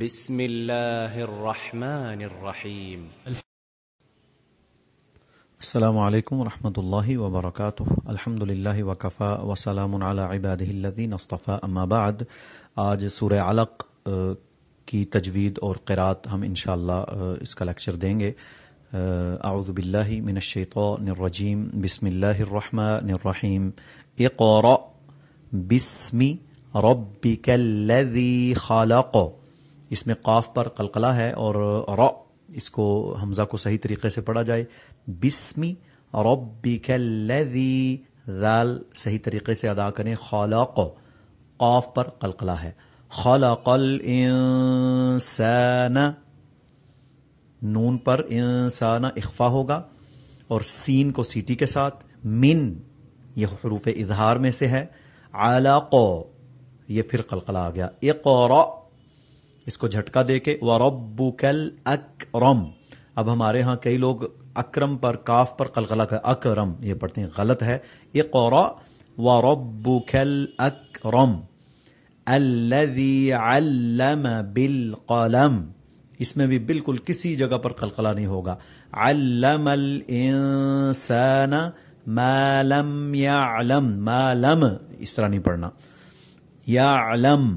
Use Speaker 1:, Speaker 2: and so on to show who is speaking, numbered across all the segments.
Speaker 1: بسم الله الرحمن الرحيم
Speaker 2: السلام علیکم ورحمۃ اللہ وبرکاتہ۔ الحمد للہ وکفا وسلام علی عباد الذین اصطفى اما بعد، آج سورہ علق کی تجوید اور قرات ہم انشاءاللہ اس کا لیکچر دیں گے۔ اعوذ باللہ من الشیطان الرجیم، بسم اللہ الرحمن الرحیم۔ اقرأ بسم ربک الذی خلق۔ اس میں قاف پر قلقلہ ہے اور را اس کو حمزہ کو صحیح طریقے سے پڑھا جائے۔ بسمی ربک الذی ذال صحیح طریقے سے ادا کریں۔ خلق قاف پر قلقلہ ہے۔ خلق الانسان، نون پر انسان اخفا ہوگا اور سین کو سیٹی کے ساتھ۔ من، یہ حروف اظہار میں سے ہے۔ علق یہ پھر قلقلہ آ گیا۔ اقرا اس کو جھٹکا دے کے وربک الاکرم اب ہمارے ہاں کئی لوگ اکرم پر، کاف پر قلقلہ کا اکرم، یہ پڑھتے ہیں، غلط ہے۔ اقرا وربک الاکرم الذي علم بالقلم۔ اس میں بھی بالکل کسی جگہ پر قلقلہ نہیں ہوگا۔ علم الانسان ما لم يعلم۔ ما لم، اس طرح نہیں پڑھنا۔ يعلم۔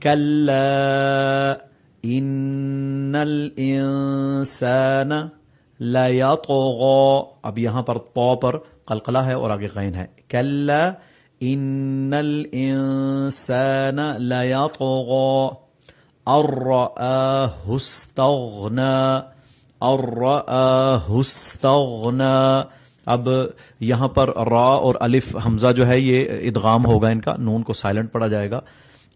Speaker 2: كلا ان الانسان لیطغى اب یہاں پر تو پر قلقلہ ہے اور آگے غین ہے. کلا ان الانسان لیطغى الرآه استغنى. الرآه استغنى. اب یہاں پر را اور الف حمزہ جو ہے یہ ادغام ہوگا ان کا. نون کو سائلنٹ پڑا جائے گا.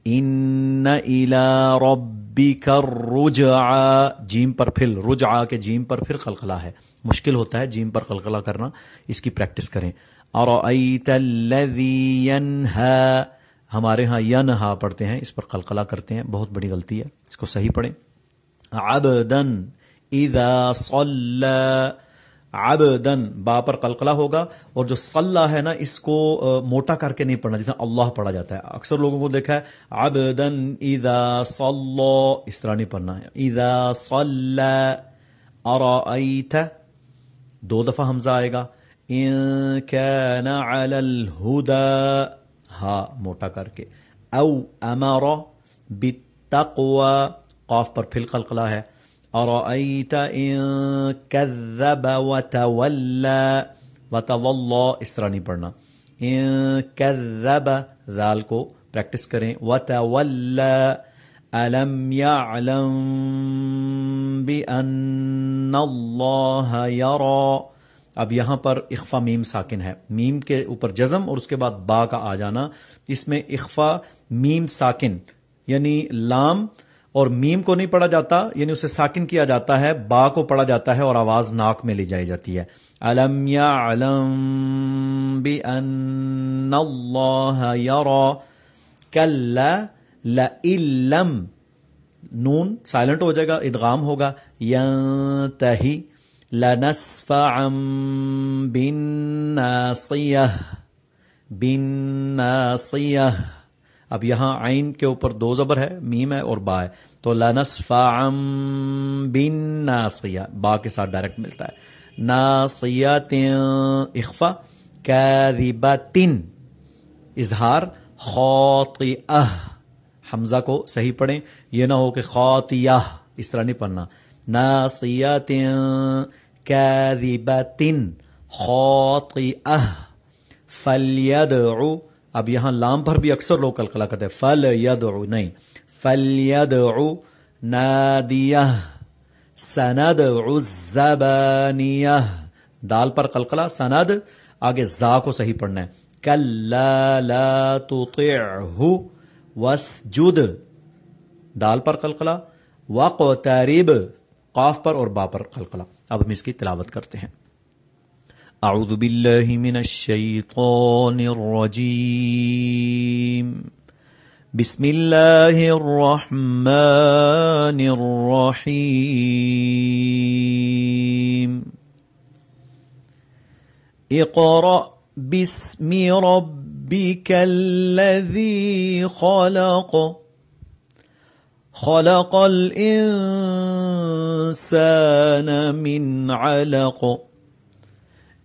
Speaker 2: ان الى ربك الرجع جیم پر پھر رجع کے جیم پر پھر قلقلہ ہے۔ مشکل ہوتا ہے جیم پر قلقلہ کرنا، اس کی پریکٹس کریں۔ ارأيت الذي ينهى ہمارے ہاں ینہا پڑھتے ہیں، اس پر قلقلہ کرتے ہیں۔ بہت بڑی غلطی ہے، اس کو صحیح پڑھیں۔ عبدا اذا صلى عبدن با پر قلقلہ ہوگا اور جو صلہ ہے نا، اس کو موٹا کر کے نہیں پڑھنا، جس اللہ پڑھا جاتا ہے۔ اکثر لوگوں کو دیکھا ہے عبدن اذا صلى اس طرح نہیں پڑھنا ہے۔ اذا صلى ارائیت دو دفعہ حمزہ آئے گا۔ ان كان على الهدى ہا، موٹا کر کے۔ او امر بالتقوى قاف پر پھر قلقلہ ہے۔ ارأيت ان كذب وتولى؟ وتولى، اس طرح نہیں پڑھنا۔ ان كذب، ذال کو پریکٹس کریں۔ وتولى الم يعلم بان الله يرى؟ اب یہاں پر اخفا میم ساکن ہے۔ میم کے اوپر جزم اور اس کے بعد با کا آ جانا۔ اس میں اخفا میم ساکن یعنی لام اور میم کو نہیں پڑھا جاتا یعنی اسے ساکن کیا جاتا ہے، با کو پڑھا جاتا ہے اور آواز ناک میں لی جائی جاتی ہے۔ الم يعلم بان الله يرى لئلم نون سائلنٹ ہو جائے گا، ادغام ہوگا۔ ينتهي لنسفعا بالناصيه بالناصيه اب یہاں عین کے اوپر دو زبر ہے، میم ہے اور با ہے۔ تو لنسفعا بالناصيه با کے ساتھ ڈائریکٹ ملتا ہے۔ ناصیت اخفا اظہار، خاطئہ۔ حمزہ کو صحیح پڑھیں، یہ نہ ہو کہ خاطیہ، اس طرح نہیں پڑھنا۔ ناصیت کاذبت خاطئہ۔ فلیدعو اب یہاں لام پر بھی اکثر لوگ قلقلہ کرتے ہیں فل یدعو نہیں فلیدعو نادیہ سندعو الزبانیہ دال پر قلقلہ سند، آگے زا کو صحیح پڑھنا ہے۔ کلا لا تطعه واسجد۔ دال پر قلقلہ وقترب قاف پر اور با پر قلقلہ اب ہم اس کی تلاوت کرتے ہیں۔ اعوذ باللہ من الشیطان الرجیم بسم اللہ الرحمن الرحیم اقرأ باسم ربك الذي خلق. خلق الإنسان من علق.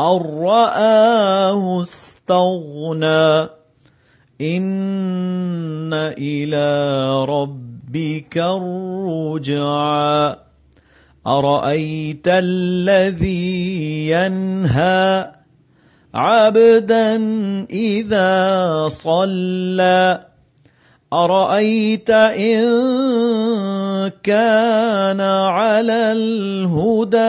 Speaker 2: أن رآه استغنى إن إلى ربك الرجعى أرأيت الذي ينهى عبدا إذا صلى أرأيت إن كان على الهدى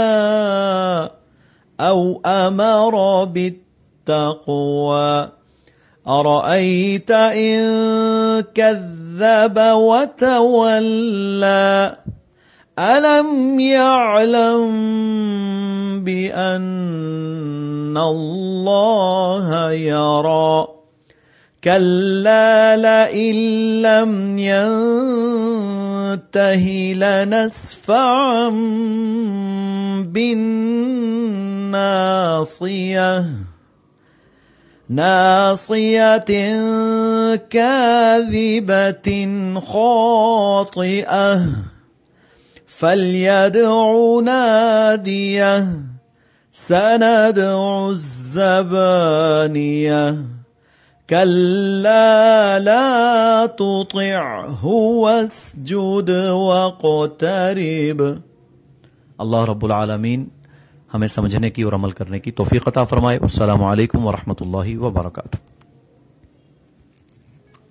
Speaker 2: أو أمر بالتقوى أرأيت إن كذب وتولى ألم يعلم بأن الله يرى كلا لئن لم ينظر ينته لنسفعا بالناصية ناصية كاذبة خاطئة فليدع ناديه سندع الزبانيه كلا لا تطعه واسجد واقترب۔ اللہ رب العالمین ہمیں سمجھنے کی اور عمل کرنے کی توفیق عطا فرمائے۔ السلام علیکم ورحمۃ اللہ وبرکاتہ۔